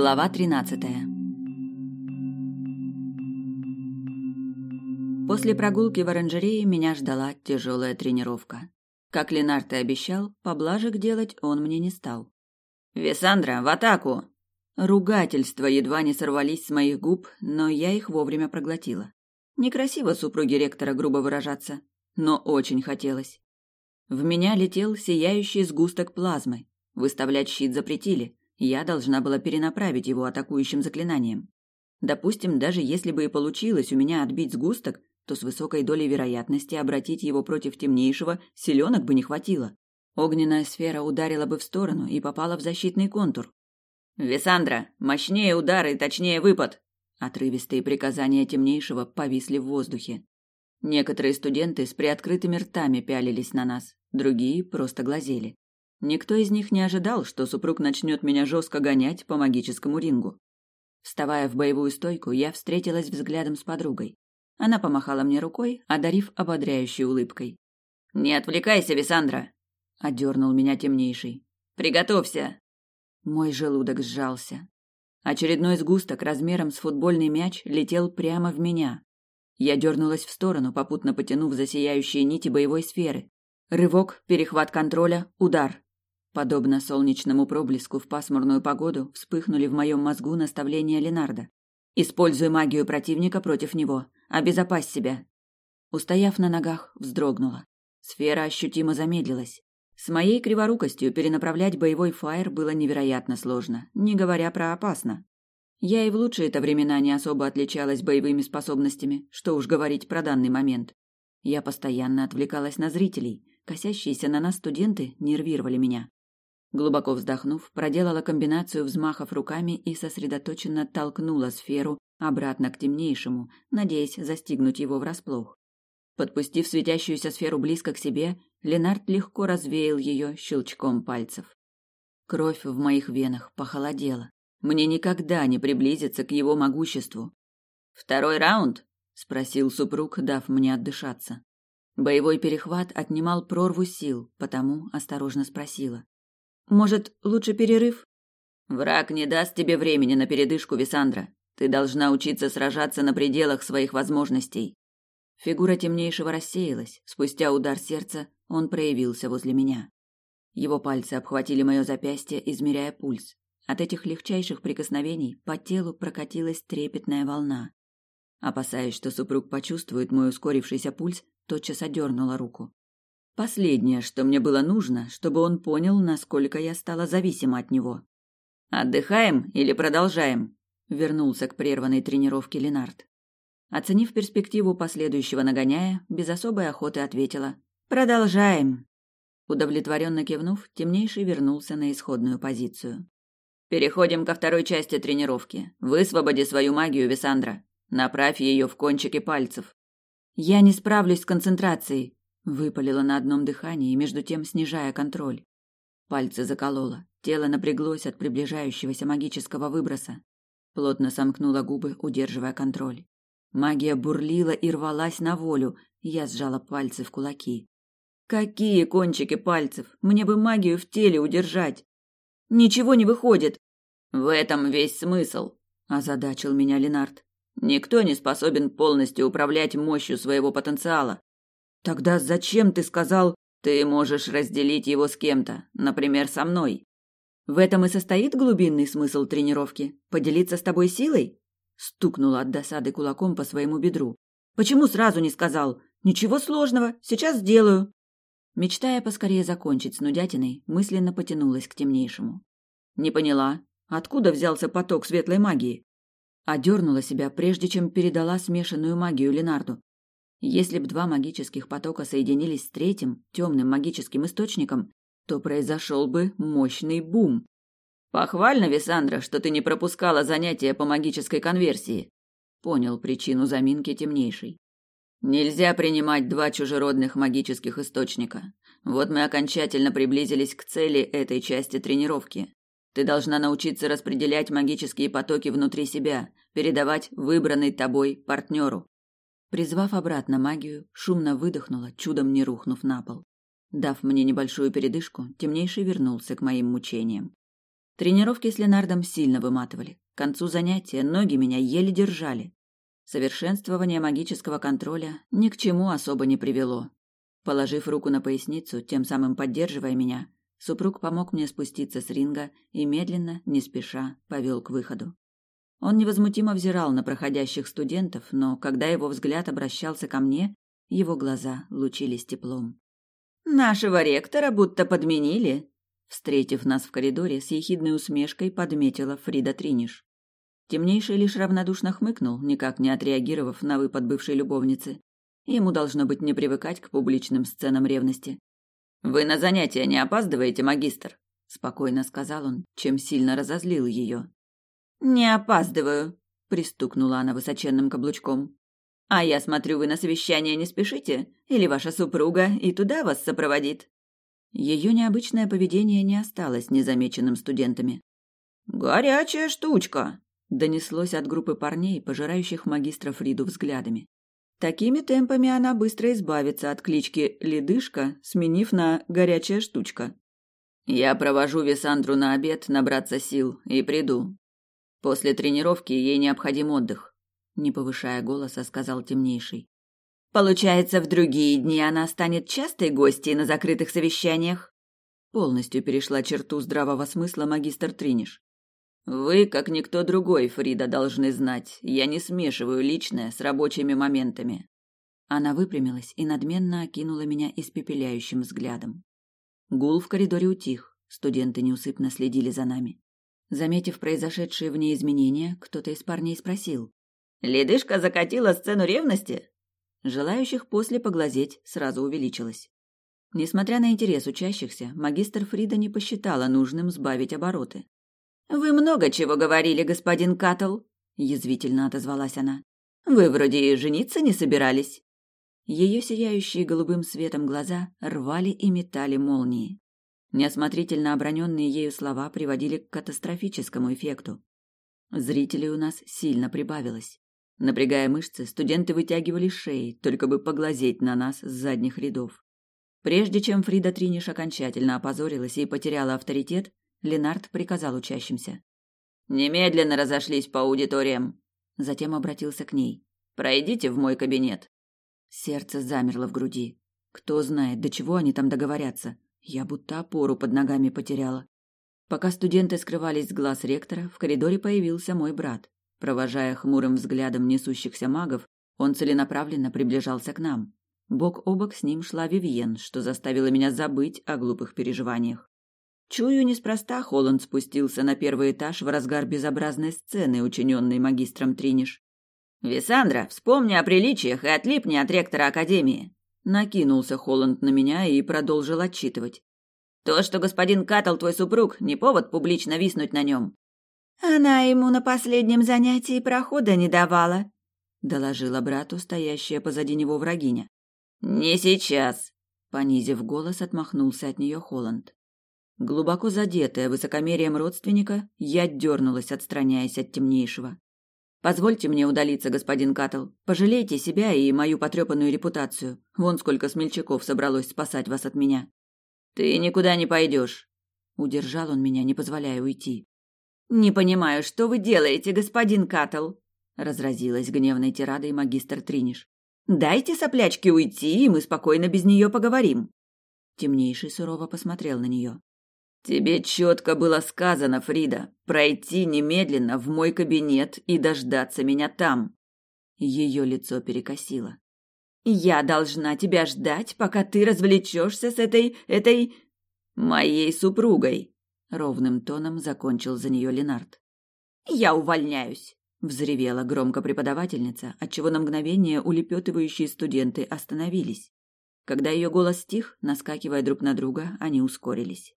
Глава 13. После прогулки в оранжерее меня ждала тяжелая тренировка. Как Ленард и обещал, поблажек делать он мне не стал. «Весандра, в атаку!» Ругательства едва не сорвались с моих губ, но я их вовремя проглотила. Некрасиво супруге ректора грубо выражаться, но очень хотелось. В меня летел сияющий сгусток плазмы. Выставлять щит запретили, я должна была перенаправить его атакующим заклинанием. Допустим, даже если бы и получилось у меня отбить сгусток, то с высокой долей вероятности обратить его против темнейшего силенок бы не хватило. Огненная сфера ударила бы в сторону и попала в защитный контур. «Висандра, мощнее удары и точнее выпад!» Отрывистые приказания темнейшего повисли в воздухе. Некоторые студенты с приоткрытыми ртами пялились на нас, другие просто глазели. Никто из них не ожидал, что супруг начнет меня жестко гонять по магическому рингу. Вставая в боевую стойку, я встретилась взглядом с подругой. Она помахала мне рукой, одарив ободряющей улыбкой. «Не отвлекайся, Висандра!» — одернул меня темнейший. «Приготовься!» Мой желудок сжался. Очередной сгусток размером с футбольный мяч летел прямо в меня. Я дернулась в сторону, попутно потянув за сияющие нити боевой сферы. Рывок, перехват контроля, удар. Подобно солнечному проблеску в пасмурную погоду, вспыхнули в моем мозгу наставления Ленарда. «Используй магию противника против него. Обезопась себя». Устояв на ногах, вздрогнула. Сфера ощутимо замедлилась. С моей криворукостью перенаправлять боевой фаер было невероятно сложно, не говоря про опасно. Я и в лучшие-то времена не особо отличалась боевыми способностями, что уж говорить про данный момент. Я постоянно отвлекалась на зрителей, косящиеся на нас студенты нервировали меня. Глубоко вздохнув, проделала комбинацию взмахов руками и сосредоточенно толкнула сферу обратно к темнейшему, надеясь застигнуть его врасплох. Подпустив светящуюся сферу близко к себе, Ленард легко развеял ее щелчком пальцев. Кровь в моих венах похолодела. Мне никогда не приблизиться к его могуществу. «Второй раунд?» — спросил супруг, дав мне отдышаться. Боевой перехват отнимал прорву сил, потому осторожно спросила. Может, лучше перерыв? Враг не даст тебе времени на передышку, Висандра. Ты должна учиться сражаться на пределах своих возможностей. Фигура темнейшего рассеялась. Спустя удар сердца он проявился возле меня. Его пальцы обхватили мое запястье, измеряя пульс. От этих легчайших прикосновений по телу прокатилась трепетная волна. Опасаясь, что супруг почувствует мой ускорившийся пульс, тотчас одернула руку. Последнее, что мне было нужно, чтобы он понял, насколько я стала зависима от него. «Отдыхаем или продолжаем?» — вернулся к прерванной тренировке Ленард. Оценив перспективу последующего нагоняя, без особой охоты ответила «Продолжаем». Удовлетворенно кивнув, темнейший вернулся на исходную позицию. «Переходим ко второй части тренировки. Высвободи свою магию, Висандра. Направь ее в кончики пальцев». «Я не справлюсь с концентрацией», Выпалила на одном дыхании, между тем снижая контроль. Пальцы закололо, тело напряглось от приближающегося магического выброса. Плотно сомкнула губы, удерживая контроль. Магия бурлила и рвалась на волю, я сжала пальцы в кулаки. Какие кончики пальцев? Мне бы магию в теле удержать. Ничего не выходит. В этом весь смысл, озадачил меня Ленард. Никто не способен полностью управлять мощью своего потенциала. Тогда зачем ты сказал, ты можешь разделить его с кем-то, например, со мной? В этом и состоит глубинный смысл тренировки поделиться с тобой силой? Стукнула от досады кулаком по своему бедру. Почему сразу не сказал? Ничего сложного, сейчас сделаю. Мечтая поскорее закончить с нудятиной, мысленно потянулась к темнейшему. Не поняла, откуда взялся поток светлой магии? Одернула себя, прежде чем передала смешанную магию Ленарду. Если б два магических потока соединились с третьим, темным магическим источником, то произошел бы мощный бум. Похвально, Висандра, что ты не пропускала занятия по магической конверсии. Понял причину заминки темнейший. Нельзя принимать два чужеродных магических источника. Вот мы окончательно приблизились к цели этой части тренировки. Ты должна научиться распределять магические потоки внутри себя, передавать выбранный тобой партнеру. Призвав обратно магию, шумно выдохнула, чудом не рухнув на пол. Дав мне небольшую передышку, темнейший вернулся к моим мучениям. Тренировки с Ленардом сильно выматывали. К концу занятия ноги меня еле держали. Совершенствование магического контроля ни к чему особо не привело. Положив руку на поясницу, тем самым поддерживая меня, супруг помог мне спуститься с ринга и медленно, не спеша, повел к выходу. Он невозмутимо взирал на проходящих студентов, но когда его взгляд обращался ко мне, его глаза лучились теплом. «Нашего ректора будто подменили», Встретив нас в коридоре, с ехидной усмешкой подметила Фрида Триниш. Темнейший лишь равнодушно хмыкнул, никак не отреагировав на выпад бывшей любовницы. Ему должно быть не привыкать к публичным сценам ревности. «Вы на занятия не опаздываете, магистр?» – спокойно сказал он, чем сильно разозлил ее. «Не опаздываю», – пристукнула она высоченным каблучком. «А я смотрю, вы на совещание не спешите? Или ваша супруга и туда вас сопроводит?» Ее необычное поведение не осталось незамеченным студентами. «Горячая штучка!» – донеслось от группы парней, пожирающих магистра Фриду взглядами. Такими темпами она быстро избавится от клички «Ледышка», сменив на «Горячая штучка». «Я провожу Висандру на обед, набраться сил, и приду. После тренировки ей необходим отдых», – не повышая голоса, сказал темнейший. Получается, в другие дни она станет частой гостьей на закрытых совещаниях? Полностью перешла черту здравого смысла магистр Триниш. Вы, как никто другой, Фрида, должны знать, я не смешиваю личное с рабочими моментами. Она выпрямилась и надменно окинула меня испепеляющим взглядом. Гул в коридоре утих, студенты неусыпно следили за нами. Заметив произошедшие в ней изменения, кто-то из парней спросил. «Ледышка закатила сцену ревности?» Желающих после поглазеть сразу увеличилось. Несмотря на интерес учащихся, магистр Фрида не посчитала нужным сбавить обороты. «Вы много чего говорили, господин Каттл», — язвительно отозвалась она. «Вы вроде и жениться не собирались». Ее сияющие голубым светом глаза рвали и метали молнии. Неосмотрительно оброненные ею слова приводили к катастрофическому эффекту. Зрителей у нас сильно прибавилось. Напрягая мышцы, студенты вытягивали шеи, только бы поглазеть на нас с задних рядов. Прежде чем Фрида Триниш окончательно опозорилась и потеряла авторитет, Ленард приказал учащимся. «Немедленно разошлись по аудиториям!» Затем обратился к ней. «Пройдите в мой кабинет!» Сердце замерло в груди. Кто знает, до чего они там договорятся. Я будто опору под ногами потеряла. Пока студенты скрывались с глаз ректора, в коридоре появился мой брат. Провожая хмурым взглядом несущихся магов, он целенаправленно приближался к нам. Бок о бок с ним шла Вивьен, что заставило меня забыть о глупых переживаниях. Чую, неспроста Холланд спустился на первый этаж в разгар безобразной сцены, учиненной магистром Триниш. «Висандра, вспомни о приличиях и отлипни от ректора Академии!» Накинулся Холланд на меня и продолжил отчитывать. «То, что господин Каттл твой супруг, не повод публично виснуть на нем. Она ему на последнем занятии прохода не давала, доложила брату стоящая позади него врагиня. Не сейчас, понизив голос, отмахнулся от нее Холланд. Глубоко задетая высокомерием родственника, я дернулась, отстраняясь от темнейшего. Позвольте мне удалиться, господин Катл. Пожалейте себя и мою потрепанную репутацию. Вон сколько смельчаков собралось спасать вас от меня. Ты никуда не пойдешь. Удержал он меня, не позволяя уйти. «Не понимаю, что вы делаете, господин Каттл?» — разразилась гневной тирадой магистр Триниш. «Дайте соплячке уйти, и мы спокойно без нее поговорим». Темнейший сурово посмотрел на нее. «Тебе четко было сказано, Фрида, пройти немедленно в мой кабинет и дождаться меня там». Ее лицо перекосило. «Я должна тебя ждать, пока ты развлечешься с этой... этой... моей супругой», ровным тоном закончил за нее Ленард. Я увольняюсь, взревела громко преподавательница, отчего на мгновение улепетывающие студенты остановились. Когда ее голос стих, наскакивая друг на друга, они ускорились.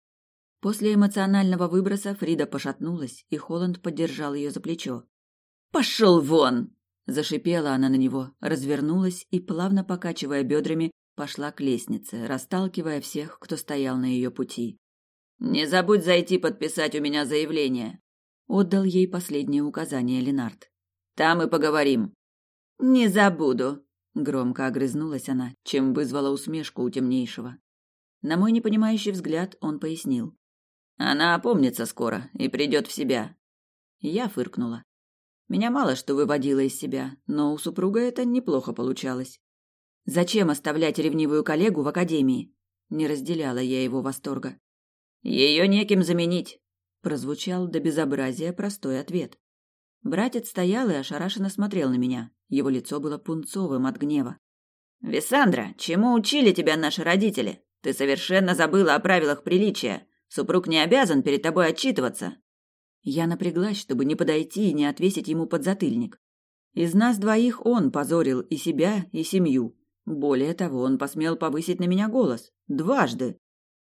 После эмоционального выброса Фрида пошатнулась, и Холланд поддержал ее за плечо. «Пошел вон!» Зашипела она на него, развернулась и, плавно покачивая бедрами, пошла к лестнице, расталкивая всех, кто стоял на ее пути. «Не забудь зайти подписать у меня заявление», — отдал ей последнее указание Ленард. «Там и поговорим». «Не забуду», — громко огрызнулась она, чем вызвала усмешку у темнейшего. На мой непонимающий взгляд он пояснил. Она опомнится скоро и придет в себя. Я фыркнула. Меня мало что выводило из себя, но у супруга это неплохо получалось. Зачем оставлять ревнивую коллегу в академии? Не разделяла я его восторга. Ее неким заменить, прозвучал до безобразия простой ответ. Братец стоял и ошарашенно смотрел на меня. Его лицо было пунцовым от гнева. «Висандра, чему учили тебя наши родители? Ты совершенно забыла о правилах приличия. Супруг не обязан перед тобой отчитываться». Я напряглась, чтобы не подойти и не отвесить ему подзатыльник. Из нас двоих он позорил и себя, и семью. Более того, он посмел повысить на меня голос. Дважды.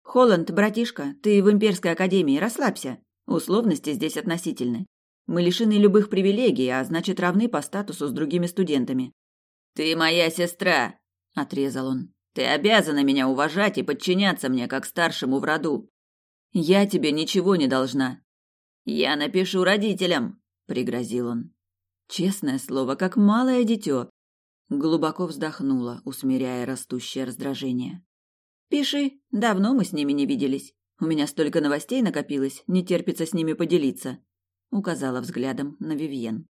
«Холланд, братишка, ты в Имперской Академии, расслабься. Условности здесь относительны. Мы лишены любых привилегий, а значит, равны по статусу с другими студентами. Ты моя сестра, отрезал он. Ты обязана меня уважать и подчиняться мне как старшему в роду. Я тебе ничего не должна. Я напишу родителям, пригрозил он. Честное слово, как малое дитё. Глубоко вздохнула, усмиряя растущее раздражение. Пиши, давно мы с ними не виделись. У меня столько новостей накопилось, не терпится с ними поделиться указала взглядом на Вивьен.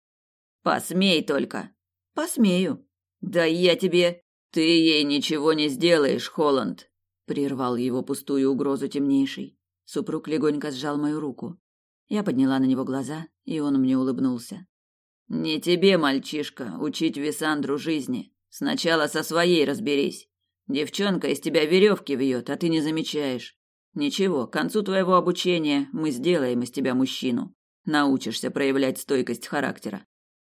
Посмей только. Посмею. Да я тебе ты ей ничего не сделаешь, Холланд, прервал его пустую угрозу темнейший. Супруг легонько сжал мою руку. Я подняла на него глаза, и он мне улыбнулся. Не тебе, мальчишка, учить Висандру жизни. Сначала со своей разберись. Девчонка из тебя веревки вьет, а ты не замечаешь. Ничего, к концу твоего обучения мы сделаем из тебя мужчину. Научишься проявлять стойкость характера.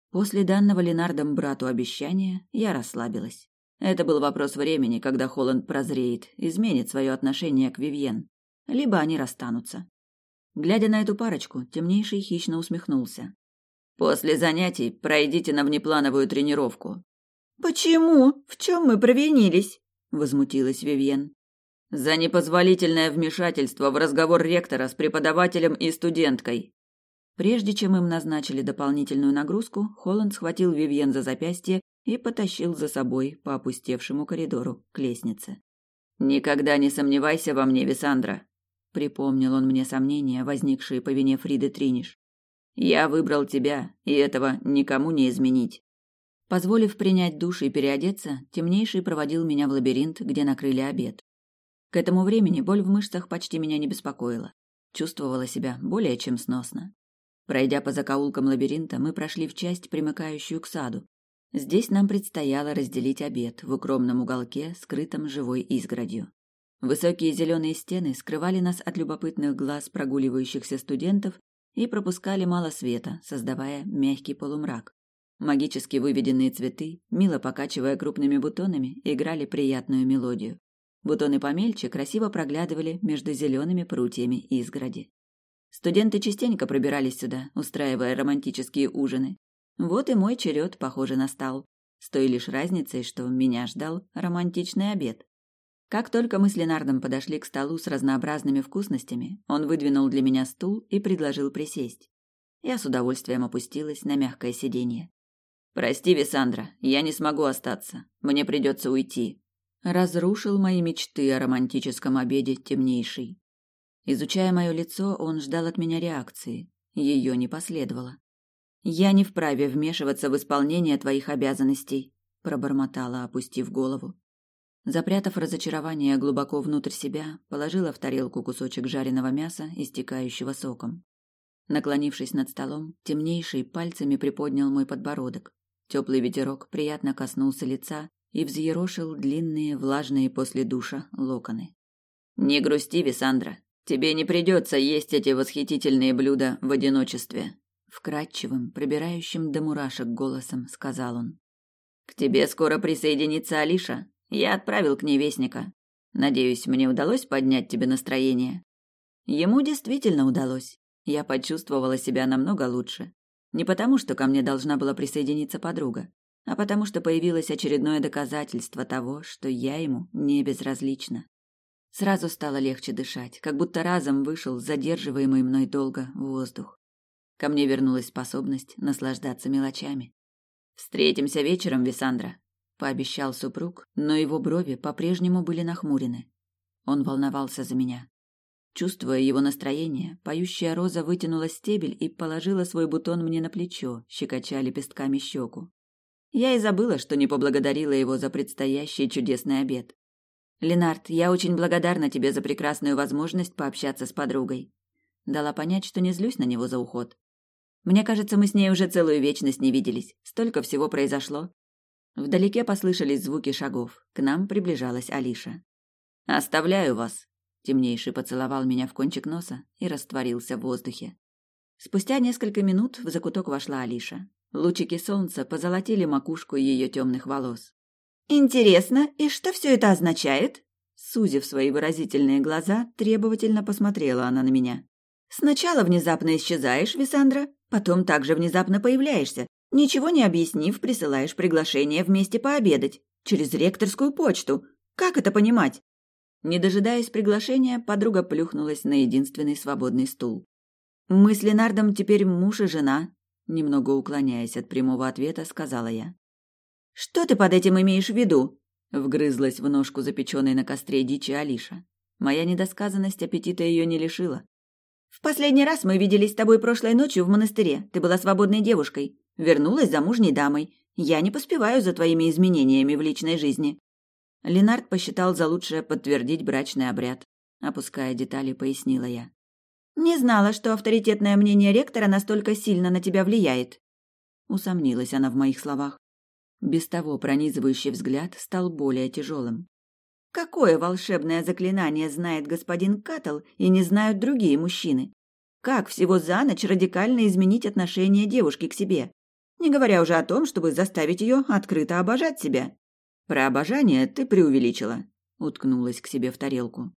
После данного Ленардом брату обещания я расслабилась. Это был вопрос времени, когда Холланд прозреет, изменит свое отношение к Вивьен. Либо они расстанутся. Глядя на эту парочку, темнейший хищно усмехнулся. «После занятий пройдите на внеплановую тренировку». «Почему? В чем мы провинились?» – возмутилась Вивьен. «За непозволительное вмешательство в разговор ректора с преподавателем и студенткой», Прежде чем им назначили дополнительную нагрузку, Холланд схватил Вивьен за запястье и потащил за собой по опустевшему коридору к лестнице. «Никогда не сомневайся во мне, Висандра», — припомнил он мне сомнения, возникшие по вине Фриды Триниш. «Я выбрал тебя, и этого никому не изменить». Позволив принять душ и переодеться, темнейший проводил меня в лабиринт, где накрыли обед. К этому времени боль в мышцах почти меня не беспокоила. Чувствовала себя более чем сносно. Пройдя по закоулкам лабиринта, мы прошли в часть, примыкающую к саду. Здесь нам предстояло разделить обед в укромном уголке, скрытом живой изгородью. Высокие зеленые стены скрывали нас от любопытных глаз прогуливающихся студентов и пропускали мало света, создавая мягкий полумрак. Магически выведенные цветы, мило покачивая крупными бутонами, играли приятную мелодию. Бутоны помельче красиво проглядывали между зелеными прутьями изгороди. Студенты частенько пробирались сюда, устраивая романтические ужины. Вот и мой черед, похоже, настал. С той лишь разницей, что меня ждал романтичный обед. Как только мы с Ленардом подошли к столу с разнообразными вкусностями, он выдвинул для меня стул и предложил присесть. Я с удовольствием опустилась на мягкое сиденье. «Прости, Висандра, я не смогу остаться. Мне придется уйти». Разрушил мои мечты о романтическом обеде темнейший. Изучая мое лицо, он ждал от меня реакции. Ее не последовало. «Я не вправе вмешиваться в исполнение твоих обязанностей», — пробормотала, опустив голову. Запрятав разочарование глубоко внутрь себя, положила в тарелку кусочек жареного мяса, истекающего соком. Наклонившись над столом, темнейший пальцами приподнял мой подбородок. Теплый ветерок приятно коснулся лица и взъерошил длинные, влажные после душа локоны. «Не грусти, Висандра, Тебе не придется есть эти восхитительные блюда в одиночестве, вкрадчивым, пробирающим до мурашек голосом сказал он. К тебе скоро присоединится Алиша. Я отправил к ней вестника. Надеюсь, мне удалось поднять тебе настроение. Ему действительно удалось. Я почувствовала себя намного лучше. Не потому, что ко мне должна была присоединиться подруга, а потому что появилось очередное доказательство того, что я ему не безразлична. Сразу стало легче дышать, как будто разом вышел задерживаемый мной долго воздух. Ко мне вернулась способность наслаждаться мелочами. «Встретимся вечером, Висандра», — пообещал супруг, но его брови по-прежнему были нахмурены. Он волновался за меня. Чувствуя его настроение, поющая роза вытянула стебель и положила свой бутон мне на плечо, щекоча лепестками щеку. Я и забыла, что не поблагодарила его за предстоящий чудесный обед. «Ленард, я очень благодарна тебе за прекрасную возможность пообщаться с подругой». Дала понять, что не злюсь на него за уход. Мне кажется, мы с ней уже целую вечность не виделись. Столько всего произошло. Вдалеке послышались звуки шагов. К нам приближалась Алиша. «Оставляю вас», Темнейший поцеловал меня в кончик носа и растворился в воздухе. Спустя несколько минут в закуток вошла Алиша. Лучики солнца позолотили макушку ее темных волос. «Интересно, и что все это означает?» Сузив свои выразительные глаза, требовательно посмотрела она на меня. «Сначала внезапно исчезаешь, Висандра, потом также внезапно появляешься. Ничего не объяснив, присылаешь приглашение вместе пообедать. Через ректорскую почту. Как это понимать?» Не дожидаясь приглашения, подруга плюхнулась на единственный свободный стул. «Мы с Ленардом теперь муж и жена», немного уклоняясь от прямого ответа, сказала я. «Что ты под этим имеешь в виду?» Вгрызлась в ножку запеченной на костре дичи Алиша. Моя недосказанность аппетита ее не лишила. «В последний раз мы виделись с тобой прошлой ночью в монастыре. Ты была свободной девушкой. Вернулась замужней дамой. Я не поспеваю за твоими изменениями в личной жизни». Ленард посчитал за лучшее подтвердить брачный обряд. Опуская детали, пояснила я. «Не знала, что авторитетное мнение ректора настолько сильно на тебя влияет». Усомнилась она в моих словах. Без того пронизывающий взгляд стал более тяжелым. «Какое волшебное заклинание знает господин Каттл и не знают другие мужчины? Как всего за ночь радикально изменить отношение девушки к себе? Не говоря уже о том, чтобы заставить ее открыто обожать себя. Про обожание ты преувеличила, уткнулась к себе в тарелку.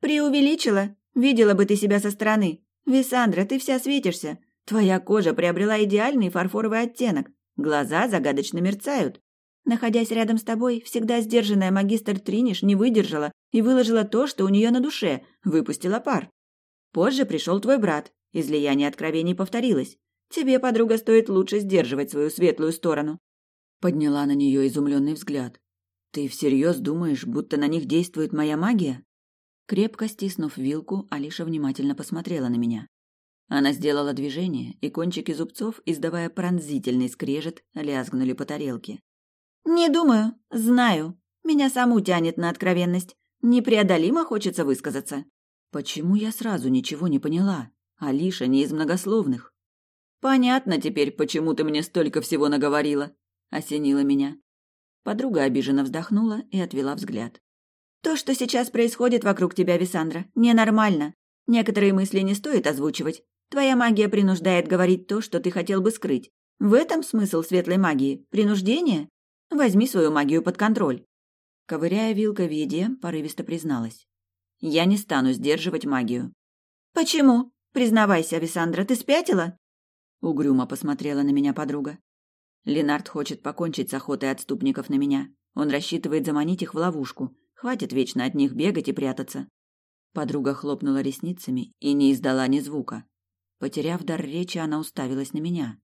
Преувеличила? Видела бы ты себя со стороны. Висандра, ты вся светишься. Твоя кожа приобрела идеальный фарфоровый оттенок. Глаза загадочно мерцают. Находясь рядом с тобой, всегда сдержанная магистр Триниш не выдержала и выложила то, что у нее на душе, выпустила пар. Позже пришел твой брат. Излияние откровений повторилось. Тебе, подруга, стоит лучше сдерживать свою светлую сторону. Подняла на нее изумленный взгляд. «Ты всерьез думаешь, будто на них действует моя магия?» Крепко стиснув вилку, Алиша внимательно посмотрела на меня. Она сделала движение, и кончики зубцов, издавая пронзительный скрежет, лязгнули по тарелке. «Не думаю, знаю. Меня саму тянет на откровенность. Непреодолимо хочется высказаться». «Почему я сразу ничего не поняла? Алиша не из многословных». «Понятно теперь, почему ты мне столько всего наговорила», осенило меня. Подруга обиженно вздохнула и отвела взгляд. То, что сейчас происходит вокруг тебя, Висандра, ненормально. Некоторые мысли не стоит озвучивать. Твоя магия принуждает говорить то, что ты хотел бы скрыть. В этом смысл светлой магии. Принуждение? Возьми свою магию под контроль. Ковыряя вилкой в еде, порывисто призналась. Я не стану сдерживать магию. Почему? Признавайся, Висандра, ты спятила? Угрюмо посмотрела на меня подруга. Ленард хочет покончить с охотой отступников на меня. Он рассчитывает заманить их в ловушку. Хватит вечно от них бегать и прятаться. Подруга хлопнула ресницами и не издала ни звука. Потеряв дар речи, она уставилась на меня.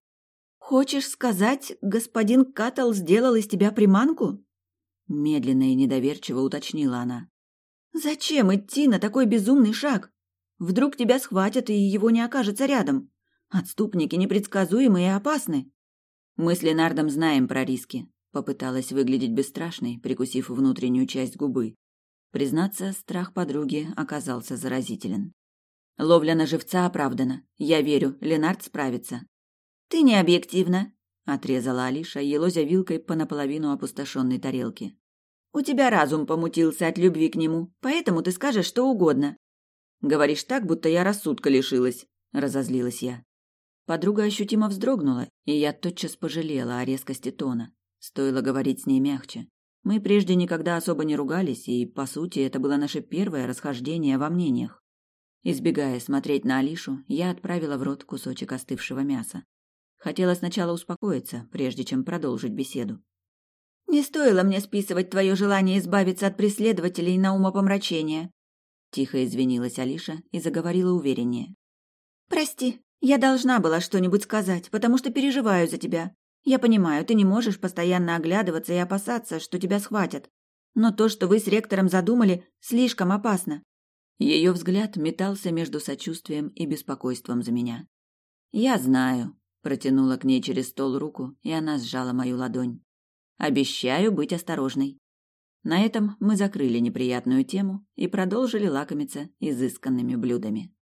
«Хочешь сказать, господин Каттл сделал из тебя приманку?» Медленно и недоверчиво уточнила она. «Зачем идти на такой безумный шаг? Вдруг тебя схватят, и его не окажется рядом. Отступники непредсказуемы и опасны. Мы с Ленардом знаем про риски. Попыталась выглядеть бесстрашной, прикусив внутреннюю часть губы. Признаться, страх подруги оказался заразителен. Ловля на живца оправдана. Я верю, Ленард справится. Ты не объективна, отрезала Алиша, елозя вилкой по наполовину опустошенной тарелке. У тебя разум помутился от любви к нему, поэтому ты скажешь что угодно. Говоришь так, будто я рассудка лишилась, разозлилась я. Подруга ощутимо вздрогнула, и я тотчас пожалела о резкости тона. Стоило говорить с ней мягче. Мы прежде никогда особо не ругались, и, по сути, это было наше первое расхождение во мнениях. Избегая смотреть на Алишу, я отправила в рот кусочек остывшего мяса. Хотела сначала успокоиться, прежде чем продолжить беседу. «Не стоило мне списывать твое желание избавиться от преследователей на умопомрачение», Тихо извинилась Алиша и заговорила увереннее. «Прости, я должна была что-нибудь сказать, потому что переживаю за тебя. Я понимаю, ты не можешь постоянно оглядываться и опасаться, что тебя схватят. Но то, что вы с ректором задумали, слишком опасно. Ее взгляд метался между сочувствием и беспокойством за меня. «Я знаю», — протянула к ней через стол руку, и она сжала мою ладонь. «Обещаю быть осторожной». На этом мы закрыли неприятную тему и продолжили лакомиться изысканными блюдами.